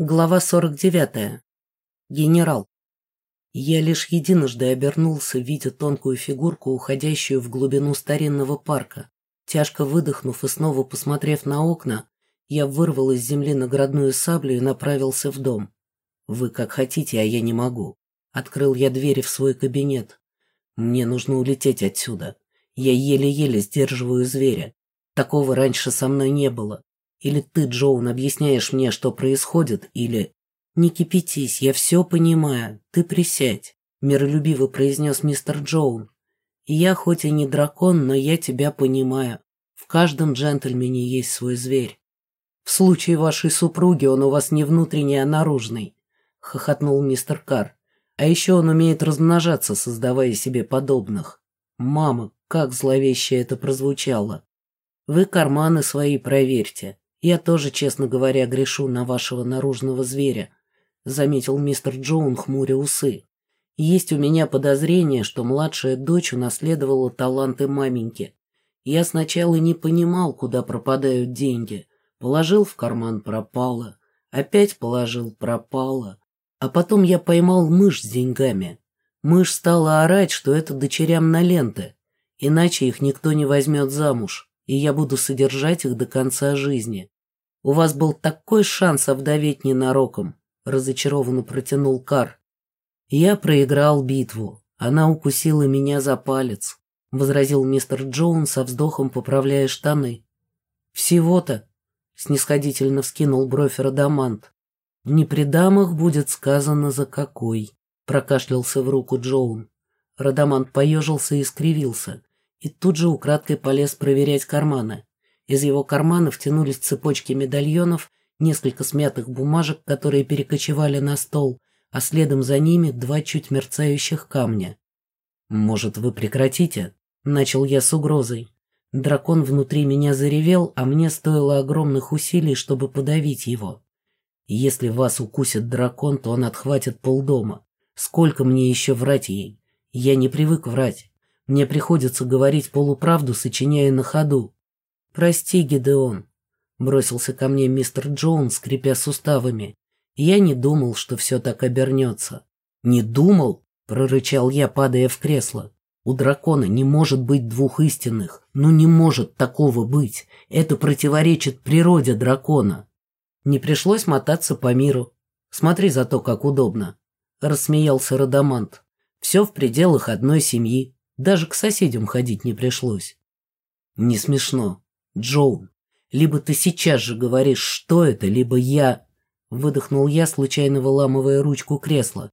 Глава 49. Генерал. Я лишь единожды обернулся, видя тонкую фигурку, уходящую в глубину старинного парка. Тяжко выдохнув и снова посмотрев на окна, я вырвал из земли наградную саблю и направился в дом. Вы как хотите, а я не могу. Открыл я двери в свой кабинет. Мне нужно улететь отсюда. Я еле-еле сдерживаю зверя. Такого раньше со мной не было. Или ты, Джоун, объясняешь мне, что происходит, или... Не кипятись, я все понимаю. Ты присядь, миролюбиво произнес мистер Джоун. Я хоть и не дракон, но я тебя понимаю. В каждом джентльмене есть свой зверь. В случае вашей супруги он у вас не внутренний, а наружный, хохотнул мистер Кар. А еще он умеет размножаться, создавая себе подобных. Мама, как зловеще это прозвучало. Вы карманы свои проверьте. «Я тоже, честно говоря, грешу на вашего наружного зверя», — заметил мистер Джоун, хмуря усы. «Есть у меня подозрение, что младшая дочь унаследовала таланты маменьки. Я сначала не понимал, куда пропадают деньги. Положил в карман — пропало. Опять положил — пропало. А потом я поймал мышь с деньгами. Мышь стала орать, что это дочерям на ленты, иначе их никто не возьмет замуж, и я буду содержать их до конца жизни. «У вас был такой шанс овдоветь ненароком», — разочарованно протянул Кар. «Я проиграл битву. Она укусила меня за палец», — возразил мистер Джоун со вздохом, поправляя штаны. «Всего-то», — снисходительно вскинул бровь Радамант. «Не при дамах будет сказано, за какой», — прокашлялся в руку Джоун. Радамант поежился и скривился, и тут же украдкой полез проверять карманы. Из его карманов тянулись цепочки медальонов, несколько смятых бумажек, которые перекочевали на стол, а следом за ними два чуть мерцающих камня. «Может, вы прекратите?» — начал я с угрозой. Дракон внутри меня заревел, а мне стоило огромных усилий, чтобы подавить его. Если вас укусит дракон, то он отхватит полдома. Сколько мне еще врать ей? Я не привык врать. Мне приходится говорить полуправду, сочиняя на ходу. «Прости, Гидеон», — бросился ко мне мистер Джонс, скрипя суставами. Я не думал, что все так обернется. «Не думал?» — прорычал я, падая в кресло. «У дракона не может быть двух истинных. Ну не может такого быть. Это противоречит природе дракона». Не пришлось мотаться по миру. Смотри за то, как удобно. Рассмеялся Радамант. Все в пределах одной семьи. Даже к соседям ходить не пришлось. Не смешно. Джоун, либо ты сейчас же говоришь, что это, либо я...» Выдохнул я, случайно выламывая ручку кресла.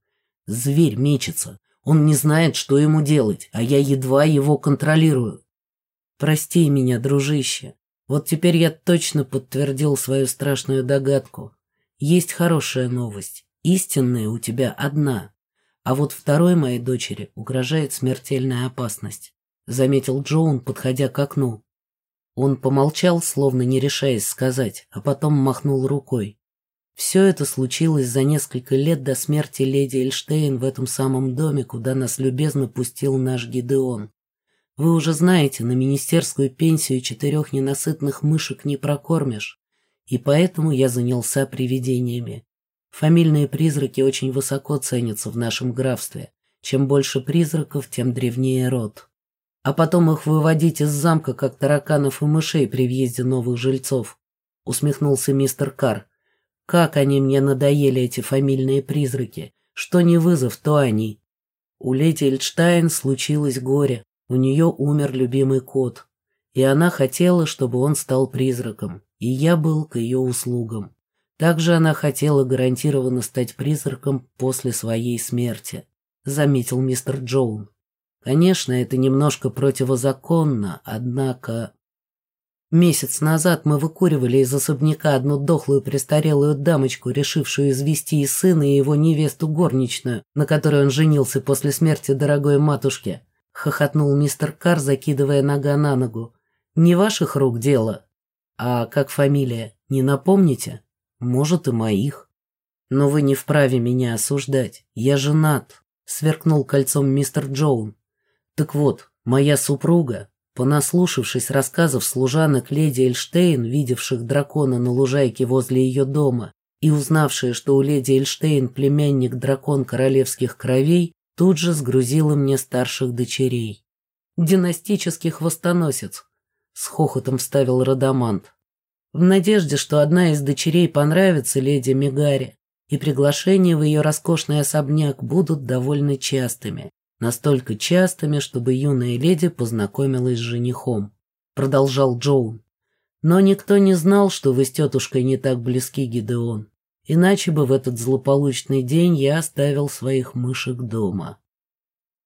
«Зверь мечется. Он не знает, что ему делать, а я едва его контролирую. Прости меня, дружище. Вот теперь я точно подтвердил свою страшную догадку. Есть хорошая новость. Истинная у тебя одна. А вот второй моей дочери угрожает смертельная опасность», — заметил Джоун, подходя к окну. Он помолчал, словно не решаясь сказать, а потом махнул рукой. Все это случилось за несколько лет до смерти леди Эльштейн в этом самом доме, куда нас любезно пустил наш Гидеон. Вы уже знаете, на министерскую пенсию четырех ненасытных мышек не прокормишь, и поэтому я занялся привидениями. Фамильные призраки очень высоко ценятся в нашем графстве. Чем больше призраков, тем древнее род а потом их выводить из замка, как тараканов и мышей при въезде новых жильцов», — усмехнулся мистер Кар. «Как они мне надоели, эти фамильные призраки! Что не вызов, то они!» У леди Эльштайн случилось горе, у нее умер любимый кот, и она хотела, чтобы он стал призраком, и я был к ее услугам. Также она хотела гарантированно стать призраком после своей смерти, заметил мистер Джоун. Конечно, это немножко противозаконно, однако... Месяц назад мы выкуривали из особняка одну дохлую престарелую дамочку, решившую извести и сына, и его невесту горничную, на которой он женился после смерти дорогой матушки. Хохотнул мистер Кар, закидывая нога на ногу. Не ваших рук дело. А как фамилия, не напомните? Может, и моих. Но вы не вправе меня осуждать. Я женат, сверкнул кольцом мистер Джоун. Так вот, моя супруга, понаслушавшись рассказов служанок леди Эльштейн, видевших дракона на лужайке возле ее дома, и узнавшая, что у леди Эльштейн племянник дракон королевских кровей, тут же сгрузила мне старших дочерей. «Династический хвостоносец», — с хохотом вставил Радамант. В надежде, что одна из дочерей понравится леди Мегаре, и приглашения в ее роскошный особняк будут довольно частыми, настолько частыми, чтобы юная леди познакомилась с женихом, продолжал Джоун. Но никто не знал, что вы с тетушкой не так близки, Гидеон. Иначе бы в этот злополучный день я оставил своих мышек дома.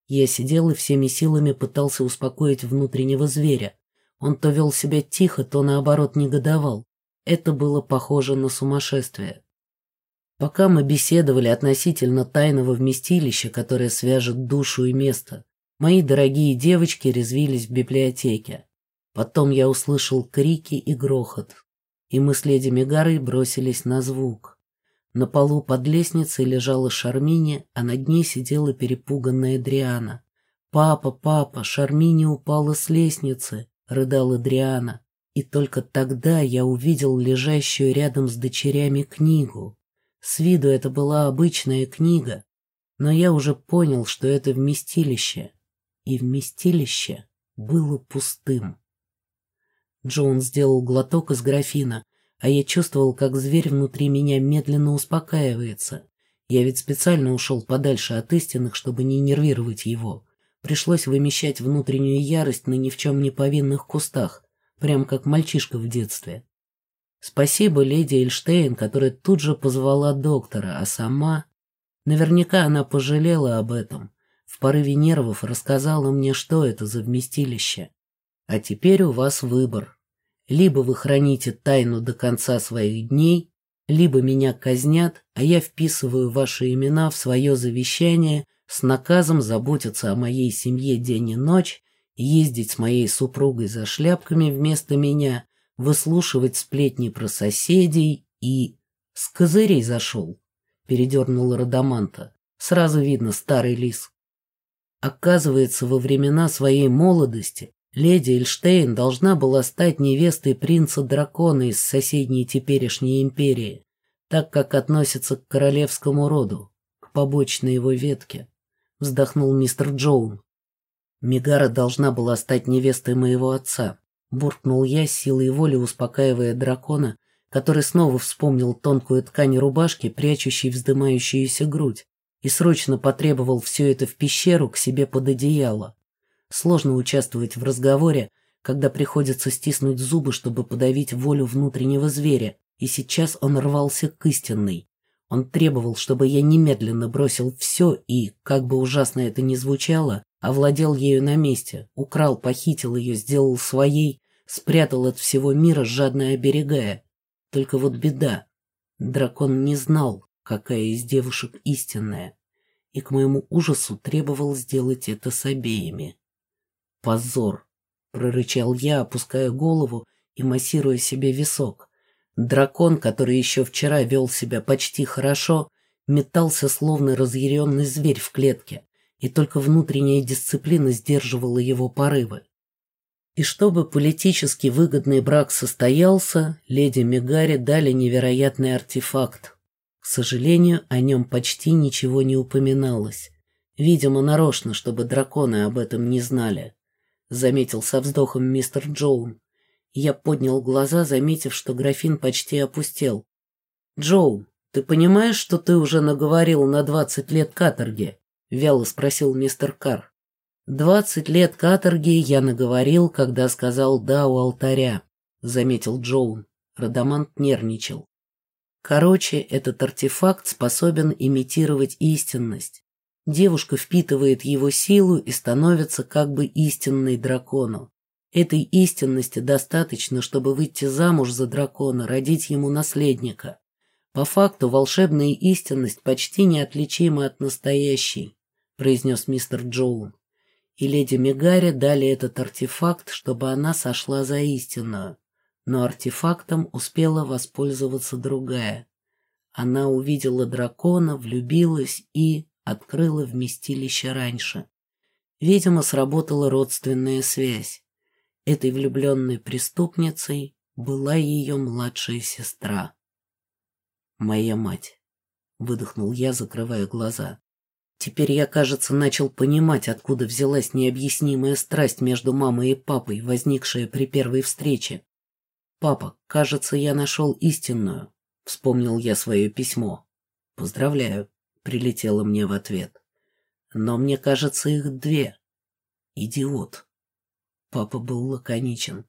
Я сидел и всеми силами пытался успокоить внутреннего зверя. Он то вел себя тихо, то наоборот негодовал. Это было похоже на сумасшествие. Пока мы беседовали относительно тайного вместилища, которое свяжет душу и место, мои дорогие девочки резвились в библиотеке. Потом я услышал крики и грохот, и мы с леди Мегарой бросились на звук. На полу под лестницей лежала Шармини, а над ней сидела перепуганная Дриана. «Папа, папа, Шармини упала с лестницы!» — рыдала Дриана. И только тогда я увидел лежащую рядом с дочерями книгу. С виду это была обычная книга, но я уже понял, что это вместилище. И вместилище было пустым. Джоун сделал глоток из графина, а я чувствовал, как зверь внутри меня медленно успокаивается. Я ведь специально ушел подальше от истинных, чтобы не нервировать его. Пришлось вымещать внутреннюю ярость на ни в чем не повинных кустах, прям как мальчишка в детстве. Спасибо леди Эльштейн, которая тут же позвала доктора, а сама... Наверняка она пожалела об этом. В порыве нервов рассказала мне, что это за вместилище. А теперь у вас выбор. Либо вы храните тайну до конца своих дней, либо меня казнят, а я вписываю ваши имена в свое завещание с наказом заботиться о моей семье день и ночь, ездить с моей супругой за шляпками вместо меня, выслушивать сплетни про соседей и... С козырей зашел, передернула Радаманта. Сразу видно старый лис. Оказывается, во времена своей молодости Леди Эльштейн должна была стать невестой принца-дракона из соседней теперешней империи, так как относится к королевскому роду, к побочной его ветке, вздохнул мистер Джоун. Мигара должна была стать невестой моего отца, буркнул я силой воли, успокаивая дракона, который снова вспомнил тонкую ткань рубашки, прячущей вздымающуюся грудь, и срочно потребовал все это в пещеру к себе под одеяло. Сложно участвовать в разговоре, когда приходится стиснуть зубы, чтобы подавить волю внутреннего зверя, и сейчас он рвался к истинной. Он требовал, чтобы я немедленно бросил все и, как бы ужасно это ни звучало, овладел ею на месте, украл, похитил ее, сделал своей, спрятал от всего мира, жадно оберегая. Только вот беда. Дракон не знал, какая из девушек истинная, и к моему ужасу требовал сделать это с обеими. «Позор!» — прорычал я, опуская голову и массируя себе висок. Дракон, который еще вчера вел себя почти хорошо, метался словно разъяренный зверь в клетке, и только внутренняя дисциплина сдерживала его порывы. И чтобы политически выгодный брак состоялся, леди Мегари дали невероятный артефакт. К сожалению, о нем почти ничего не упоминалось. Видимо, нарочно, чтобы драконы об этом не знали. — заметил со вздохом мистер Джоун. Я поднял глаза, заметив, что графин почти опустел. «Джоун, ты понимаешь, что ты уже наговорил на двадцать лет каторги?» — вяло спросил мистер Карр. «Двадцать лет каторги я наговорил, когда сказал «да» у алтаря», — заметил Джоун. Радамант нервничал. Короче, этот артефакт способен имитировать истинность. Девушка впитывает его силу и становится как бы истинной дракону. Этой истинности достаточно, чтобы выйти замуж за дракона, родить ему наследника. По факту волшебная истинность почти неотличима от настоящей, произнес мистер Джоун. И леди Мегаре дали этот артефакт, чтобы она сошла за истинную. Но артефактом успела воспользоваться другая. Она увидела дракона, влюбилась и открыла вместилище раньше. Видимо, сработала родственная связь. Этой влюбленной преступницей была ее младшая сестра. моя мать. Выдохнул я, закрывая глаза. Теперь я, кажется, начал понимать, откуда взялась необъяснимая страсть между мамой и папой, возникшая при первой встрече. «Папа, кажется, я нашел истинную», — вспомнил я свое письмо. «Поздравляю», — прилетело мне в ответ. «Но мне кажется, их две. Идиот». Папа был лаконичен.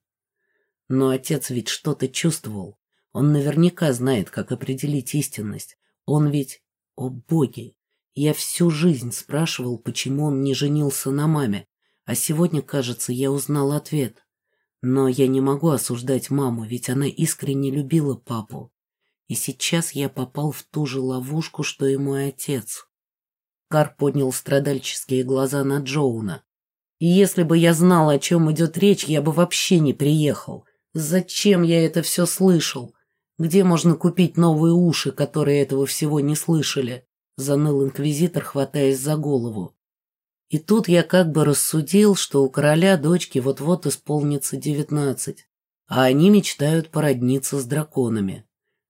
Но отец ведь что-то чувствовал. Он наверняка знает, как определить истинность. Он ведь... О боги! Я всю жизнь спрашивал, почему он не женился на маме, а сегодня, кажется, я узнал ответ. Но я не могу осуждать маму, ведь она искренне любила папу. И сейчас я попал в ту же ловушку, что и мой отец. Кар поднял страдальческие глаза на Джоуна. И если бы я знал, о чем идет речь, я бы вообще не приехал. Зачем я это все слышал? Где можно купить новые уши, которые этого всего не слышали? Заныл инквизитор, хватаясь за голову. И тут я как бы рассудил, что у короля дочки вот-вот исполнится девятнадцать, а они мечтают породниться с драконами,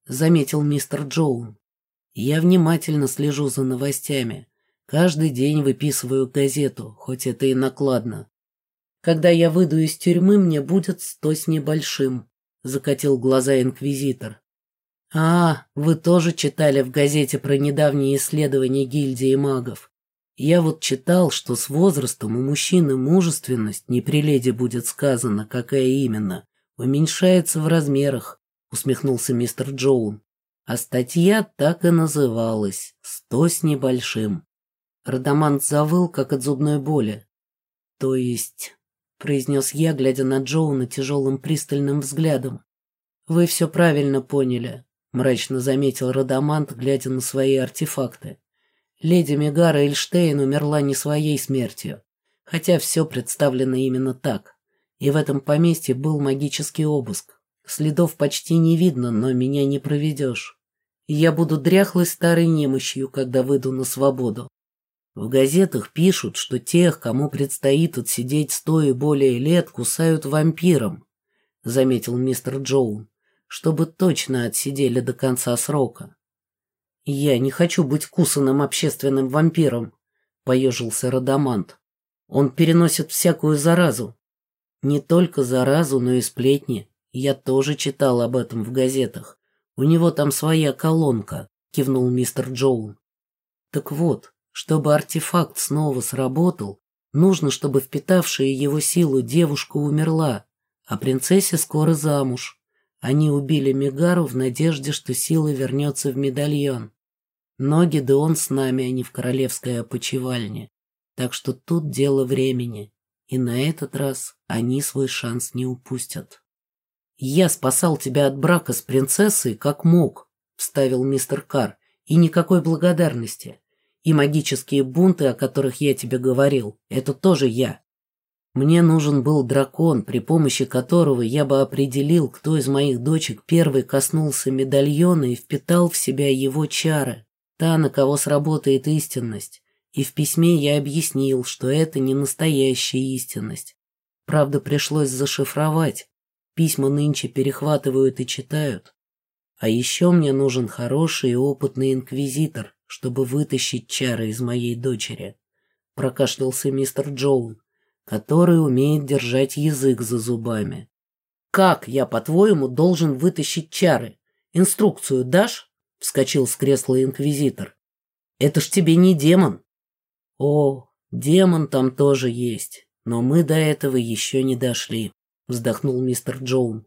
заметил мистер Джоун. Я внимательно слежу за новостями. Каждый день выписываю газету, хоть это и накладно. Когда я выйду из тюрьмы, мне будет сто с небольшим, закатил глаза инквизитор. А, вы тоже читали в газете про недавние исследования гильдии магов. Я вот читал, что с возрастом у мужчины мужественность, не при леди будет сказано, какая именно, уменьшается в размерах, усмехнулся мистер Джоун. А статья так и называлась «Сто с небольшим». Радамант завыл, как от зубной боли. То есть — произнес я, глядя на Джоуна тяжелым пристальным взглядом. «Вы все правильно поняли», — мрачно заметил Радамант, глядя на свои артефакты. «Леди Мегара Эльштейн умерла не своей смертью, хотя все представлено именно так. И в этом поместье был магический обыск. Следов почти не видно, но меня не проведешь. я буду дряхлой старой немощью, когда выйду на свободу. В газетах пишут, что тех, кому предстоит отсидеть сто и более лет, кусают вампиром, заметил мистер Джоун, чтобы точно отсидели до конца срока. Я не хочу быть кусанным общественным вампиром, поежился Радамант. Он переносит всякую заразу. Не только заразу, но и сплетни. Я тоже читал об этом в газетах. У него там своя колонка, кивнул мистер Джоун. Так вот, чтобы артефакт снова сработал, нужно, чтобы впитавшая его силу девушка умерла, а принцессе скоро замуж. Они убили Мегару в надежде, что сила вернется в медальон. Но Гидеон с нами, а не в королевской опочивальне. Так что тут дело времени. И на этот раз они свой шанс не упустят. «Я спасал тебя от брака с принцессой, как мог», — вставил мистер Кар, — «и никакой благодарности. И магические бунты, о которых я тебе говорил, это тоже я. Мне нужен был дракон, при помощи которого я бы определил, кто из моих дочек первый коснулся медальона и впитал в себя его чары, та, на кого сработает истинность. И в письме я объяснил, что это не настоящая истинность. Правда, пришлось зашифровать. Письма нынче перехватывают и читают. А еще мне нужен хороший и опытный инквизитор, чтобы вытащить чары из моей дочери, прокашлялся мистер Джоун, который умеет держать язык за зубами. Как я, по-твоему, должен вытащить чары? Инструкцию дашь? Вскочил с кресла инквизитор. Это ж тебе не демон. О, демон там тоже есть, но мы до этого еще не дошли, вздохнул мистер Джоун.